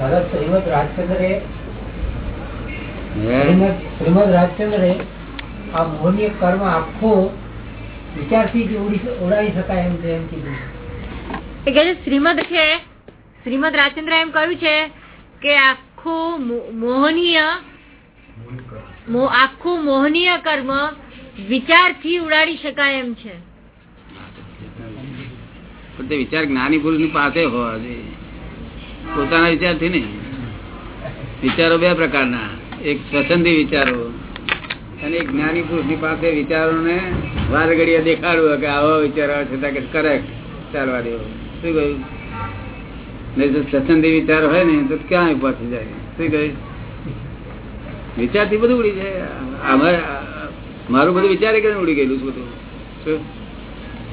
દાદા શ્રીમદ રાજચંદ્રે શ્રીમદ શ્રીમદ રાજચંદ્રે આ મોહનીય કર્મ આખો વિચારથી જ ઉડાવી શકાય એમ છે એમ કીધું એ કહે છે શ્રીમદ છે. શ્રીમદ રાજચંદ્ર એમ કહ્યું છે કે આખું મોહનીય આખું મોહનીય કર્મ વિચારથી ઉડાડી શકાય એમ છે. વિચાર જ્ઞાની પુરુષની પાસે હોવા જોઈએ પોતાના વિચારથી નહીં. વિચારો બે પ્રકારના. એક પસંદી વિચારો અને એક જ્ઞાની પુરુષની પાસે વિચારોને વાર ઘડીએ દેખાડવું કે આવો વિચારો આવે છે કે કરેક્ટ ચાલવા દેવો. શું કહ્યું? નહીં તો સ્વચ્છંદી વિચાર હોય ને તો ક્યાં પહોંચી જાય? શું કહ્યું? વિચારથી બધું ઉડી જાય. મારું બધું વિચારે કે ઉડી ગયેલું છું બધું.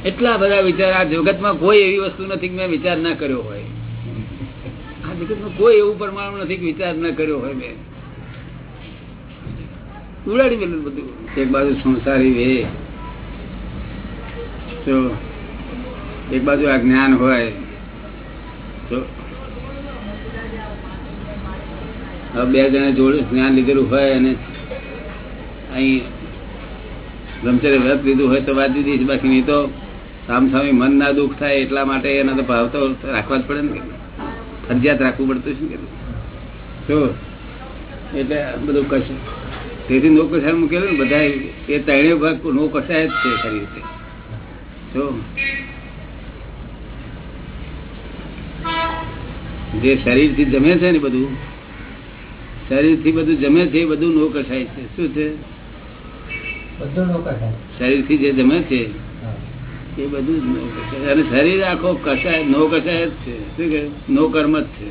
એટલા બધા વિચાર આ જગતમાં કોઈ એવી વસ્તુ નથી કે મેં વિચાર ના કર્યો હોય. કોઈ એવું પરમાણુ નથી વિચાર ના કર્યો હોય મેં. ઉડાડી મેલું બધું. એક બાજુ સંસારી વે. તો એક બાજુ આ જ્ઞાન હોય. તો બે જણા જોડે જ્ઞાન લીધેલું હોય અને અહીં બ્રહ્મચર્ય વ્રત લીધું હોય તો વાત દીધી બાકી નહીં તો સામસામે મન ના દુઃખ થાય એટલા માટે એના તો ભાવ તો રાખવા જ પડે ને ફરજિયાત રાખવું પડતું શું કે એટલે બધું કશ. તેથી નો કસાય મૂકેલું ને બધા એ ત્રણે ભાગ નો કસાય જ છે ખરી રીતે. જો જે શરીરથી જમે છે ને બધું શરીરથી બધું જમે છે એ બધું નો કસાય છે. શું છે? બધું નોકર થાય શરીરથી જે જમે છે. એ બધું જ અને શરીર આખો કસાય નો કસાય જ છે. કે નો કર્મ જ છે.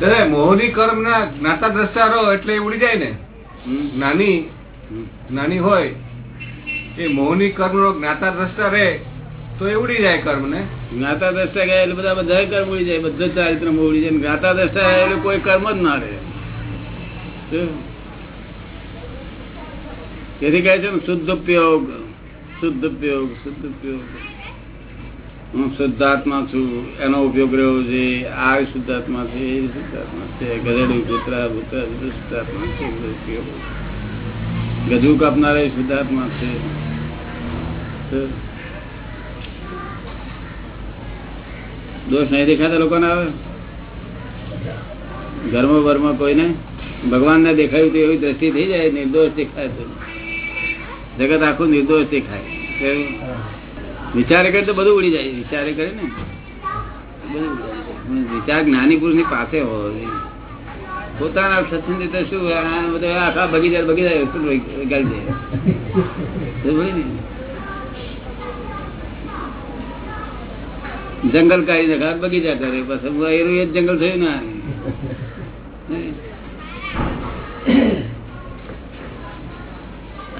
દાદા મોહની કર્મ ના જ્ઞાતા દ્રષ્ટારો એટલે ઉડી જાય ને. નાની નાની હોય એ મોહની કર્મ નો જ્ઞાતા દ્રષ્ટા રહે તો એ ઉડી જાય કર્મ ને જ્ઞાતા દ્રષ્ટા ગયા એટલે બધા બધા કર્મ ઉડી જાય બધા ચારિત્ર ઉડી જાય. જ્ઞાતા દ્રષ્ટા ગયા એટલે કોઈ કર્મ જ ના રહે. તેથી કહે છે ને શુદ્ધ ઉપયોગ શુદ્ધ ઉપયોગ શુદ્ધ ઉપયોગ. હું શુદ્ધાત્મા છું, એનો ઉપયોગ રહ્યો છે, આ શુદ્ધાત્મા છે, એ શુદ્ધાત્મા છે, ગધેડું કૂતરા ભૂતરા શુદ્ધાત્મા છે ગજુ કાપનાર શુદ્ધાત્મા છે. દોષ નહીં દેખાતા લોકોને આવે ધર્મ વર્મ કોઈને? ભગવાન ને દેખાયું તો એવી દ્રષ્ટિ થઈ જાય, નિર્દોષ દેખાય તો. જગત આખું નિર્દોષ દેખાય? વિચારે કરે તો બધું ઉડી જાય, વિચારે કરે ને. બધું જાય. વિચાર જ્ઞાની પુરુષની પાસે હોવો પોતાના સત્સંગ તો શું આખા બગીચા બગીચા શું સમજ્યું ને? જંગલ કાઢી નાખે બગીચા કરે, પછી એનું એ જંગલ થયું ને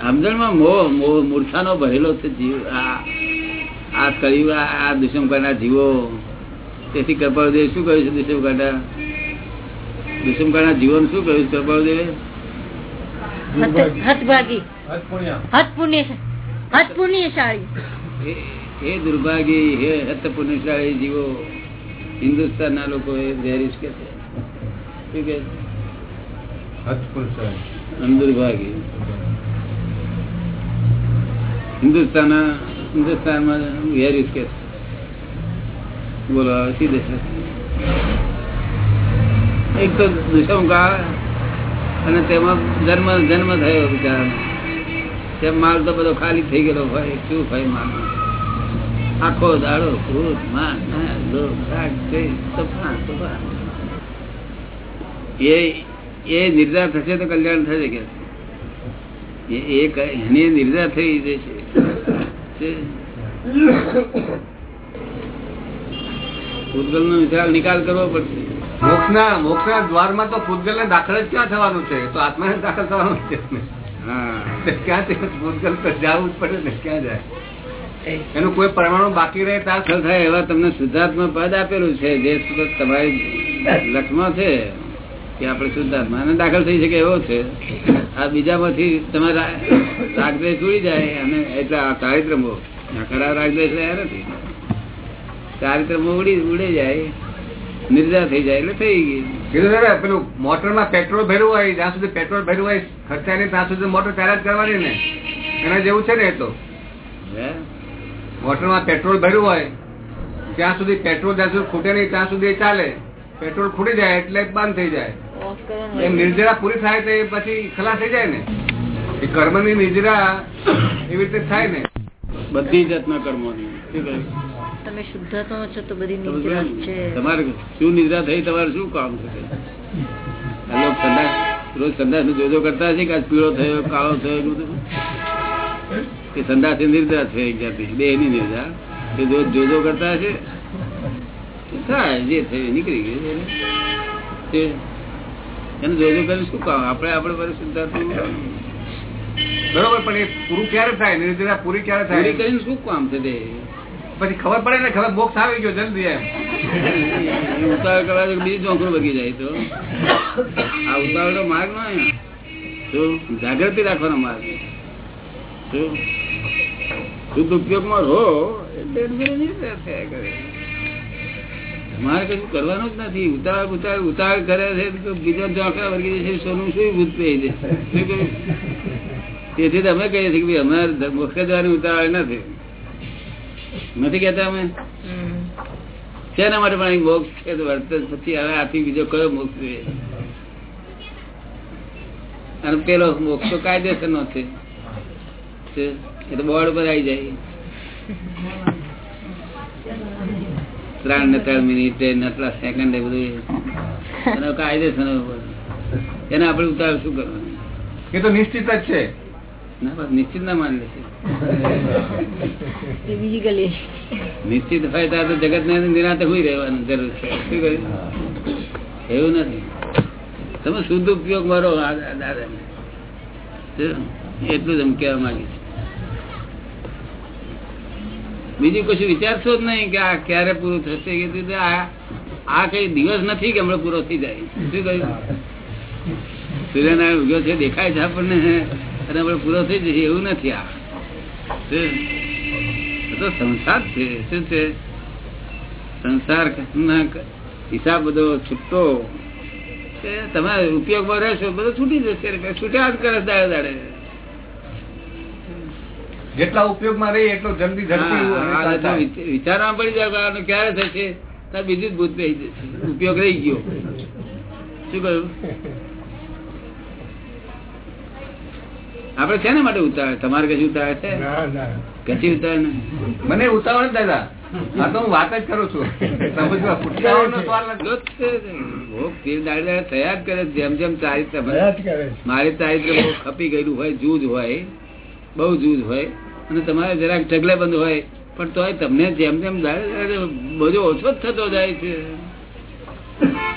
સમજણમાં મોહ મોહ મૂર્છાનો ભરેલો છે જીવ. આ આ કળિયુગ આ દુષ્મકાંડના જીવો. તેથી કૃપાળદેવ શું કહ્યું છે દુષ્મકાંડા દુષ્મકાંડના જીવોને શું કહ્યું છે કૃપાળદેવે? એ દુર્ભાગી હે હત પુણ્યશાળી જીવો. હિન્દુસ્તાનના લોકો એ વેરીશ કે છે. શું કે છે? હિન્દુસ્તાન હિન્દુસ્તાનમાં વેરીશ કે છે બોલો, શી દશા? એક તો દુષ્મકાળ અને તેમાં જન્મ જન્મ થયો બિચારાનો. તેમ માલ તો બધો ખાલી થઈ ગયેલો હોય, શું ભાઈ માલ આખો દાડો ક્રોધ, માન. એ એ નિર્ધાર થશે તો કલ્યાણ થશે કે? એ એની નિર્ધાર થઈ જશે. તે- ભૂતગલનો વિશાળ નિકાલ કરવો પડશે. મોક્ષના મોક્ષના દ્વારમાં તો ભૂતગલ ને દાખલ જ ક્યાં થવાનું છે? તો આત્માને દાખલ થવાનું છે. ક્યાં હા ભૂતગલ તો જવું જ પડે ને? ક્યાં જાય? એનું કોઈ પરમાણુ બાકી રહે દાખલ થાય એવા તમને શુદ્ધાત્મા પદ આપેલું છે. જે તમારી લક્ષમાં છે કે આપણે શુદ્ધાત્મા દાખલ થઈ શકે એવો છે. આ બીજામાંથી તમારા રાગદ્વેષ ઉડી જાય અને એટલે આ ચારિત્રમો આ ખરા રાગદ્વેષ રહ્યા નથી. ચારિત્રમો ઉડી ઉડે જાય નિર્જા થઈ જાય એટલે થઈ ગઈ. પેલું મોટર મોટરમાં પેટ્રોલ ભર્યું હોય જ્યાં સુધી પેટ્રોલ ભર્યું હોય ખર્ચા નહીં ત્યાં સુધી મોટર જ કરવાની ને. એના જેવું છે ને એ તો હે? મોટરમાં પેટ્રોલ ભર્યું હોય ત્યાં સુધી પેટ્રોલ જ્યાં સુધી ખૂટે નહીં ત્યાં સુધી ચાલે. પેટ્રોલ ખૂટી જાય એટલે બંધ થઈ જાય. નિર્જરા પૂરી થાય તો એ પછી ખલાસ થઈ જાય ને. એ કર્મની નિર્જરા એવી રીતે થાય ને. બધી જાતના કર્મો ની? તમે શુદ્ધાત્મા છો તો બધી નિદ્રા છે. તમારે શું નિદ્રા થઈ? તમારે શું કામ થશે આ સંદાસ રોજ સંદાસનું જોજો કરતા છે કે આજ પીળો થયો કાળો થયો એવું બધું? કે સંદાસ એ નિર્જા છે એક જાતિ બે એની નિર્જા એ રોજ જોજો કરતા છે થાય જે થયું એ નીકળી ગયું એને. તે જોજો કરી શું કામ? આપણે આપણે પર શુદ્ધાત્મા બરોબર પણ એ પૂરું ક્યારે થાય? નિર્જરા પૂરી ક્યારે પૂરી કરીને શું કામ છે તે? પછી ખબર પડે ને ખબર બોક્સ આવી ગયો જલ્દી એમ. ઉતાવળ કરવા બીજું ચોંકડું બગી જાય તો. આ ઉતાવળ નો માર્ગ નો. તો જાગૃતિ રાખવાનો માર્ગ. શુદ્ધ ઉપયોગમાં રહો એટલે થયા કરે. મારે કશું કરવાનું જ નથી. ઉતાર ઉતાર ઉતાવળ કરે છે બીજા બીજો વર્ગી જશે સોનું શું ભૂત પહી જશે તેથી તો અમે કહીએ છીએ કે અમારે મોક્ષ જવાની ઉતાવળ નથી. નથી કેતા અમે. શેના માટે પણ મોક્ષ છે? તો વર્તન પછી હવે આથી બીજો કયો મોક્ષ છે અને પેલો મોક્ષ તો કાયદેસર નો છે. એ તો બોર્ડ પર આવી જાય. ત્રણ ને ત્રણ મિનિટ નટલા સેકન્ડ એ બધું એનો કાયદેસર એને આપણે ઉતાર શું કરવાનું એ તો નિશ્ચિત જ છે ના બસ નિશ્ચિત ના માની લેશે એ બીજી ગલી નિશ્ચિત હોય તો જગત ને નિરાતે હોય રહેવાનું જરૂર છે શું કર્યું એવું નથી તમે શુદ્ધ ઉપયોગ કરો દાદા એટલું જ એમ કહેવા માંગી છે બીજું કશું વિચારશો જ નહીં કે આ ક્યારે પૂરું થશે કીધું આ આ કઈ દિવસ નથી કે હમણાં પૂરો થઈ જાય? શું કહ્યું? સૂર્યનારાયણ ઉગ્યો છે, દેખાય છે આપણને. અને આપણે પૂરો થઈ જશે, એવું નથી આ. તો સંસાર છે. શું છે? સંસાર હિસાબ બધો છૂટતો. તમે ઉપયોગમાં રહેશો, બધો છૂટી જશે. છૂટ્યા જ કરે દાડે દાડે. જેટલા ઉપયોગમાં રહી એટલો જલ્દી ઝડપી વિચારવા પડી જાય ક્યારે થશે? બીજું જ ભૂત રહી જશે. ઉપયોગ રહી ગયો. શું કહ્યું? આપડે શેના માટે ઉતાવળ? તમારે કશું ઉતાવળ છે? કશી ઉતાવળ મને ઉતાવળ દાદા. આ તો હું વાત જ કરું છું. છે થયા જ કરે જેમ જેમ ચારિત્ર મારી ચારિત્ર બહુ ખપી ગયેલું હોય જૂજ હોય બહુ જૂજ હોય. અને તમારે જરાક ઢગલે બંધ હોય, પણ તો તમને જેમ જેમ બધો ઓછો જ થતો જાય છે.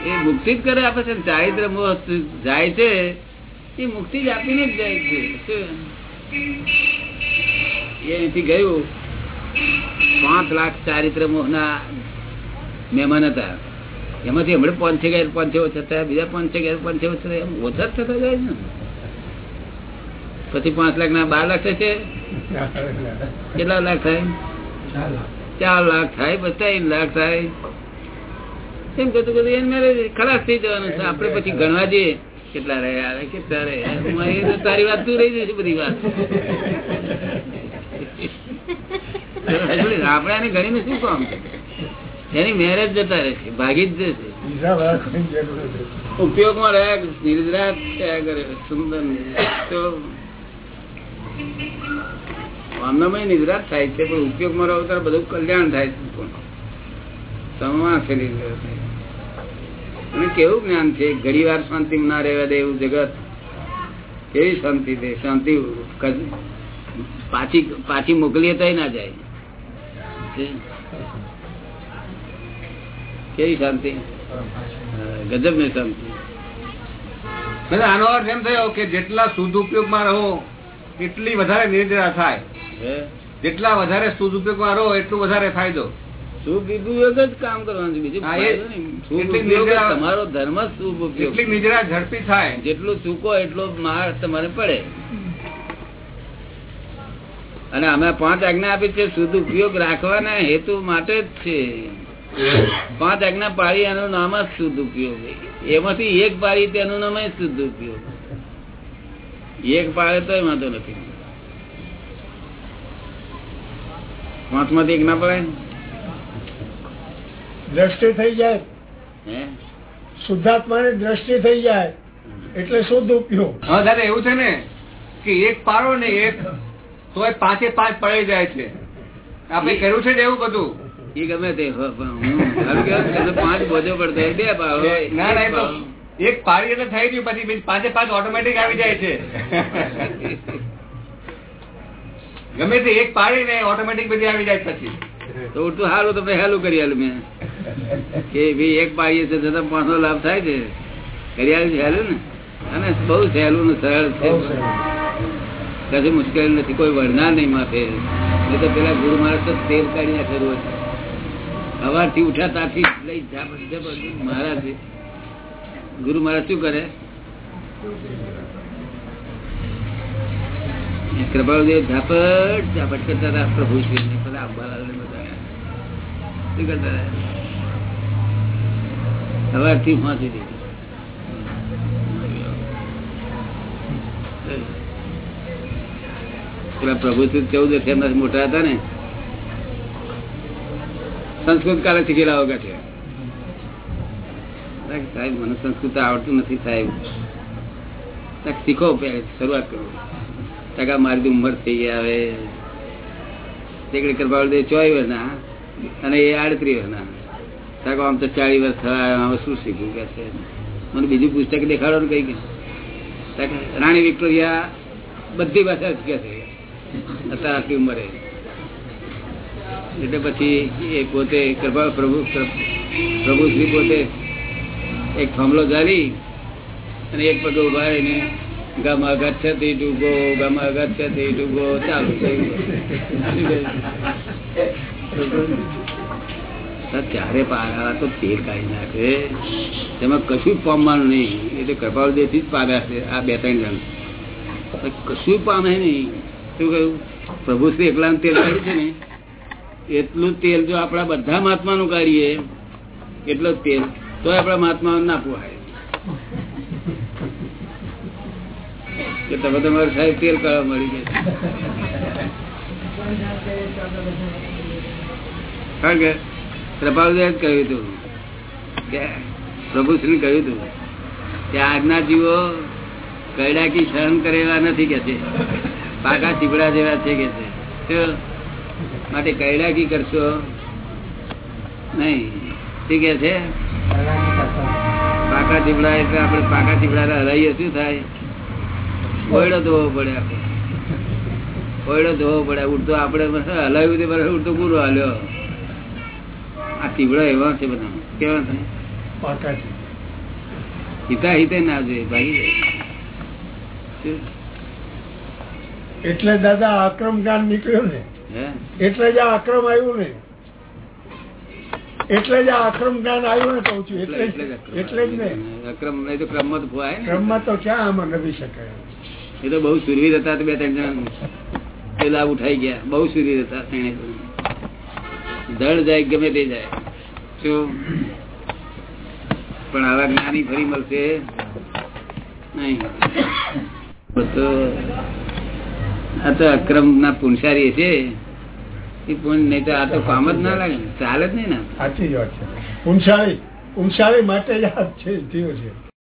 એ મુક્તિ જ કરે આપે છે ચારિત્ર જાય છે, એ મુક્તિ જ આપીને જ જાય છે. એથી ગયું. પાંચ લાખ ચારિત્ર મોહના મહેમાન હતા. એમાંથી હમણાં પાંચ ગયા પાંચ ઓછા થયા બીજા પાંચ ગયા પાંચ ઓછા થયા ઓછા જ થતા જાય ને. પછી પાંચ લાખ ના બાર લાખ થશે. કેટલા લાખ થાય? ચાર લાખ થાય પછી ત્રણ લાખ થાય. એમ કહેતું કરતું એને મારે ખલાસ થઈ જવાનું છે. આપણે પછી ગણવા જઈએ કેટલા રહ્યા કેટલા રહ્યા તારી વાત તું રહી જશે બધી વાત. આપણે આને ગણીને શું કામ? એની મેરેજ જતા રહેશે, ભાગી જ જશે. ઉપયોગમાં રહ્યા નિર્દ્રાત કર્યા કરે, સુંદર આમનામાં નિદ્રા થાય છે, પણ ઉપયોગમાં રહો ત્યારે બધું કલ્યાણ થાય છે સમાસ કેવું જ્ઞાન છે? ઘડી વાર શાંતિ ના રહેવા દે એવું જગત. કેવી શાંતિ દે શાંતિ પાછી પાછી મોકલીએ તો ના જાય. કેવી શાંતિ? ગજબ ને શાંતિ આનો અર્થ એમ થયો કે જેટલા શુદ્ધ ઉપયોગમાં રહો એટલી વધારે નિદ્રા થાય. જેટલા વધારે શુદ્ધ વાળો એટલું વધારે ફાયદો. શુભ ઉપયોગ જ કામ કરવાનું બીજું એટલી તમારો ધર્મ ઉપયોગ જેટલી ઝડપી થાય. જેટલું ચૂકો એટલો માર તમારે પડે. અને અમે પાંચ આજ્ઞા આપી છે શુદ્ધ ઉપયોગ રાખવાના હેતુ માટે જ છે. પાંચ આજ્ઞા પાળી એનું નામ જ શુદ્ધ ઉપયોગ. એમાંથી એક પાળી તેનું નામ જ શુદ્ધ ઉપયોગ. એક પાળે તોય વાંધો નથી. પાંચમાંથી એક ના પડે દ્રષ્ટિ થઈ જાય. શુદ્ધાત્મા ની દ્રષ્ટિ થઈ જાય. એટલે શુદ્ધ ઉપયોગ. હા દાદા એવું છે ને કે એક પાડો ને એક તો એ પાંચે પાંચ પડી જાય છે. આપણે કર્યું છે ને એવું બધું? એ ગમે તે પાંચ બોજો પડતો બે પાડો. ના ના તો એક પાડી. એટલે થઈ ગયું પછી પાંચે પાંચ ઓટોમેટિક આવી જાય છે. ગમે તે એક પાડી ને ઓટોમેટિક બધી આવી જાય પછી. તો ઉડતું સારું તો હેલું કરી આલું મેં. કે ભાઈ એક પાડીએ છે છતાં પાંચસો લાભ થાય છે. કરી આવ્યું છે હેલું ને? અને બહુ સહેલું ને સરળ છે. કદી મુશ્કેલી કશું મુશ્કેલ નથી કોઈ વળનાર નહીં માથે. નહીં તો પેલા ગુરુ મહારાજ તો તેલ કાઢી નાખે રોજ સવારથી ઉઠ્યા ત્યાંથી લઈ મહારાજ. ગુરુ મહારાજ શું કરે? કૃપાળુદેવ ઝાપટ ઝાપટ કરતા હતા પ્રભુ શ્રી પેલા અંબાલાલ ને બધા. શું કરતા હતા? સવારથી પહોંચી દીધી પેલા પ્રભુ ચૌદ એમના મોટા હતા ને, સંસ્કૃત કાલે શીખેલા વગર છે સાહેબ, મને સંસ્કૃત આવડતું નથી, સાહેબ. શીખો શરૂઆત કરો. ટકા મારી ઉંમર થઈ ગયા હવે તેકડે કરવા દે ચોય વર્ષના અને એ આડત્રીસ વર્ષના તાકો આમ તો ચાલીસ વર્ષ થયા શું શીખ્યું કે છે? મને બીજું પુસ્તક દેખાડો ને કઈ રાણી વિક્ટોરિયા બધી ભાષા શીખે છે. અત્યારે આટલી ઉંમરે. એટલે પછી એ પોતે કૃપા પ્રભુ પ્રભુ શ્રી પોતે એક થાંભલો જાળી અને એક પગે ઊભા રહીને ગમ અગચ્છતી ડૂબો ગમ અગચ્છતી ડૂબો, ચાલુ થયું ચારે પારા તો તેલ કાઢી નાખે. તેમાં કશું પામવાનું નહીં. એટલે કપાળ દેથી જ પામ્યા છે, આ બે ત્રણ જણ. કશું પામે નહીં. શું કહ્યું? પ્રભુ શ્રી એકલા તેલ કાઢ્યું છે ને? એટલું તેલ જો આપણા બધા મહાત્માનું કાઢીએ, એટલો તેલ તો આપણા મહાત્મા ના પોહાય. કે તમે તમારું સાહેબ તેલ કરવા મળી જાય કારણ કે પ્રભાવદેવ કહ્યું હતું કે પ્રભુશ્રી કહ્યું હતું કે આજના જીવો કૈડાકી સહન કરેલા નથી કે છે. પાકા ચીપડા જેવા છે કે છે? માટે કૈડાકી કરશો? નહીં. શું કે છે? પાકા ચીપડા એટલે આપણે પાકા ચીપડા હલાઈએ શું થાય? કોયડો ધોવો પડે આપણે કોયડો ધોવો પડે. ઉડતો આપણે હલાવ્યું તે બરાબર ઉડતો પૂરો હાલ્યો. આ તીવડો એવા છે બધા કેવા છે? પાકા છે. હિતા હિતે ના જોઈએ ભાઈ. એટલે દાદા આક્રમ જ્ઞાન નીકળ્યું ને. હે? એટલે જ આક્રમ આવ્યું ને. એટલે જ આક્રમ જ્ઞાન આવ્યું ને કહું છું એટલે એટલે જ જ- એટલે જ ને. અક્રમ નહીં તો ક્રમમાં તો ભોવાય ક્રમમાં તો ક્યાં આમાં નભી શકાય? એ તો બહુ સુરવીર હતા બે ત્રણ જણ પેલા ઉઠાઈ ગયા. બહુ સુરવીર હતા તેને ધડ જાય ગમે તે જાય. શું પણ આવા જ્ઞાની ફરી મળશે નહીં. તો આ તો અક્રમ ના પુનસારી છે એ પુણ નહીં તો આ તો કામ જ ના લાગે. ચાલે જ નહીં ને. સાચી જ વાત છે. પુનસારી પુનસારી માટે જ આ છે, જીવ છે.